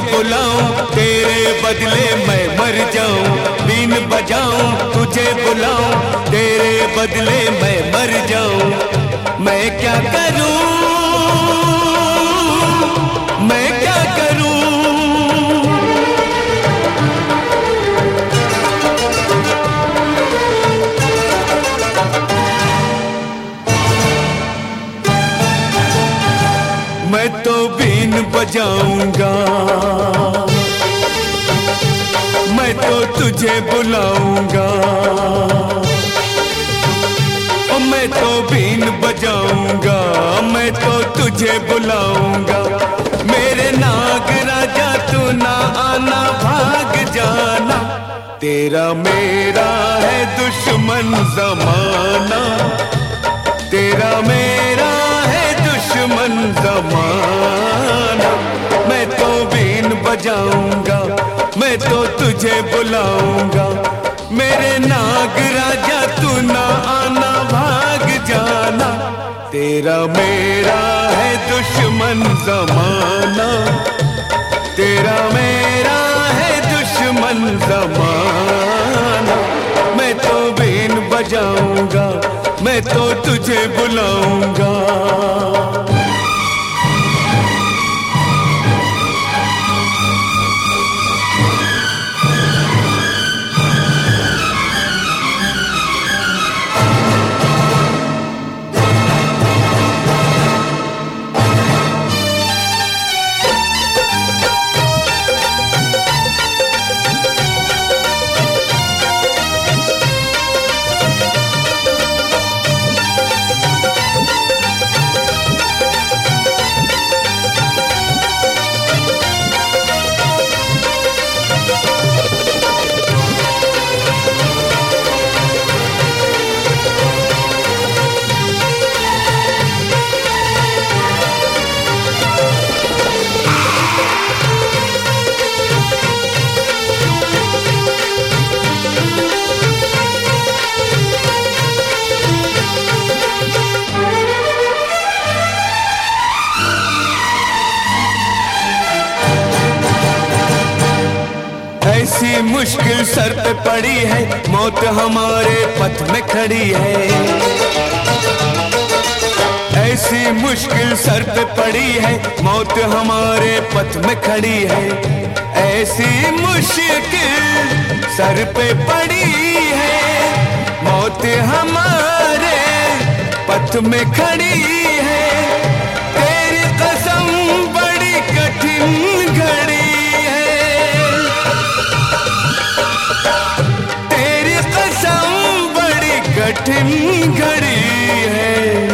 बुलाऊं, तेरे बदले मैं मर जाऊँ, बीन बजाऊं, तुझे बुलाऊं, तेरे बदले मैं मर जाऊँ। मैं क्या करूँ? मैं क्या करूँ? मैं तो बीन तुझे बुलाऊँगा। ओ, मैं तो बीन बजाऊँगा। मैं तो तुझे बुलाऊँगा। मेरे नाग राजा, तू ना आना, भाग जाना। तेरा मेरा है दुश्मन जमाना। तेरा मेरा है दुश्मन जमाना। बजाऊँगा। मैं तो तुझे बुलाऊँगा। मेरे नाग राजा, तू ना आना, भाग जाना। तेरा मेरा है दुश्मन जमाना। तेरा मेरा है दुश्मन जमाना। मैं तो बीन बजाऊँगा। मैं तो तुझे बुलाऊँगा। मुश्किल सर पे पड़ी है, मौत हमारे पथ में खड़ी है। ऐसी मुश्किल सर पे पड़ी है, मौत हमारे पथ में खड़ी है। ऐसी मुश्किल सर पे पड़ी है, मौत हमारे पथ में खड़ी कठिन घड़ी है।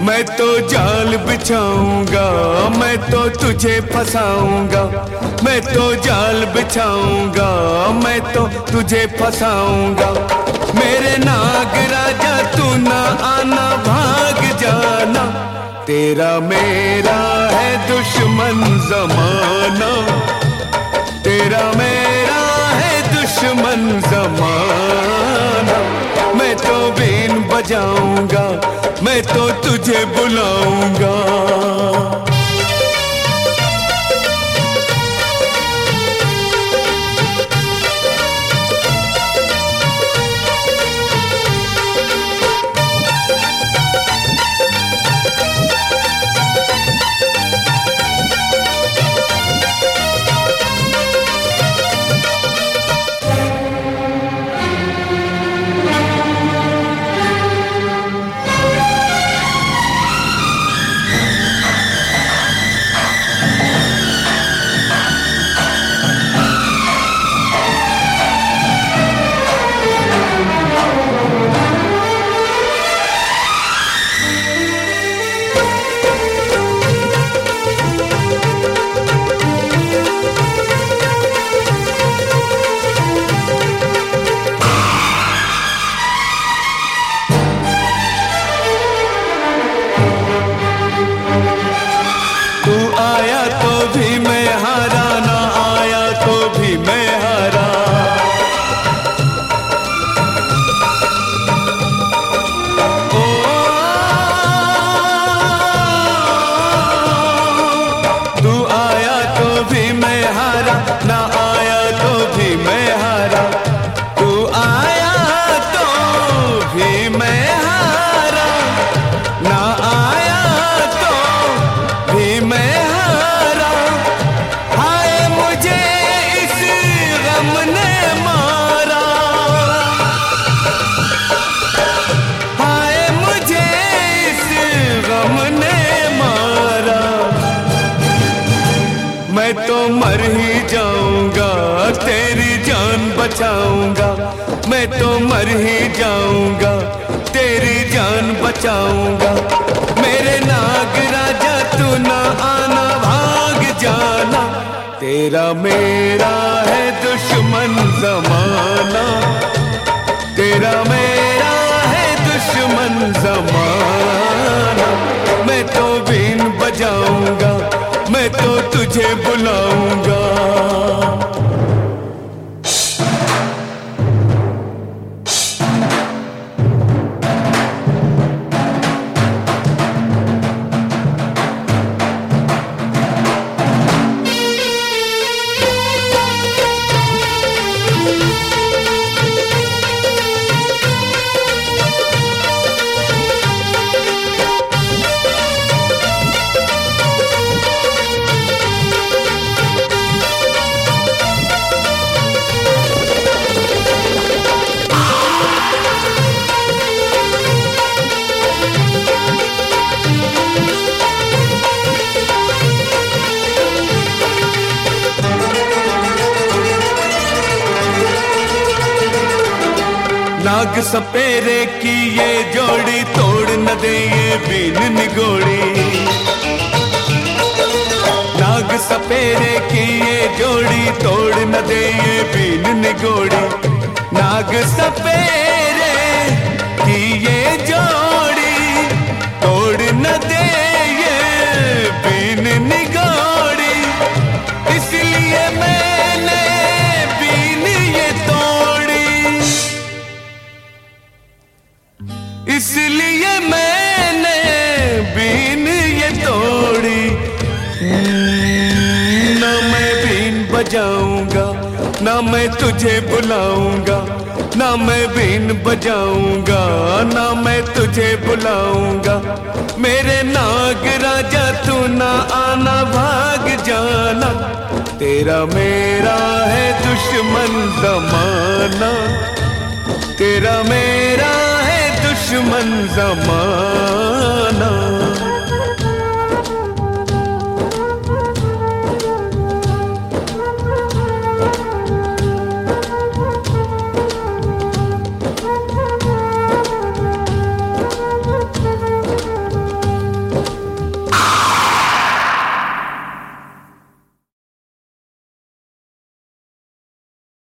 मैं तो जाल बिछाऊँगा, मैं तो तुझे फंसाऊँगा, मैं तो जाल बिछाऊँगा, मैं तो तुझे फंसाऊँगा। मेरे नाग राजा तू ना आना, भाग जाना। तेरा मेरा है दुश्मन जमाना। मैं तो तुझे बुलाऊँगा तू जाऊँगा, तेरी जान बचाऊँगा। मेरे नाग राजा, तू ना आना, भाग जाना। तेरा मेरा है दुश्मन जमाना। तेरा मेरा है दुश्मन जमाना। नाग सपेरे की ये जोड़ी तोड़ न दे ये बीन निगोड़ी। नाग सपेरे की ये जोड़ी तोड़ न दे ये बीन निगोड़ी। Nag सपेरे been बजाऊँगा। ना मैं तुझे बुलाऊँगा, ना मैं बीन बजाऊँगा, ना मैं तुझे बुलाऊँगा। मेरे नाग राजा, तू ना आना, भाग जाना। तेरा मेरा है दुश्मन जमाना। तेरा मेरा है दुश्मन जमाना।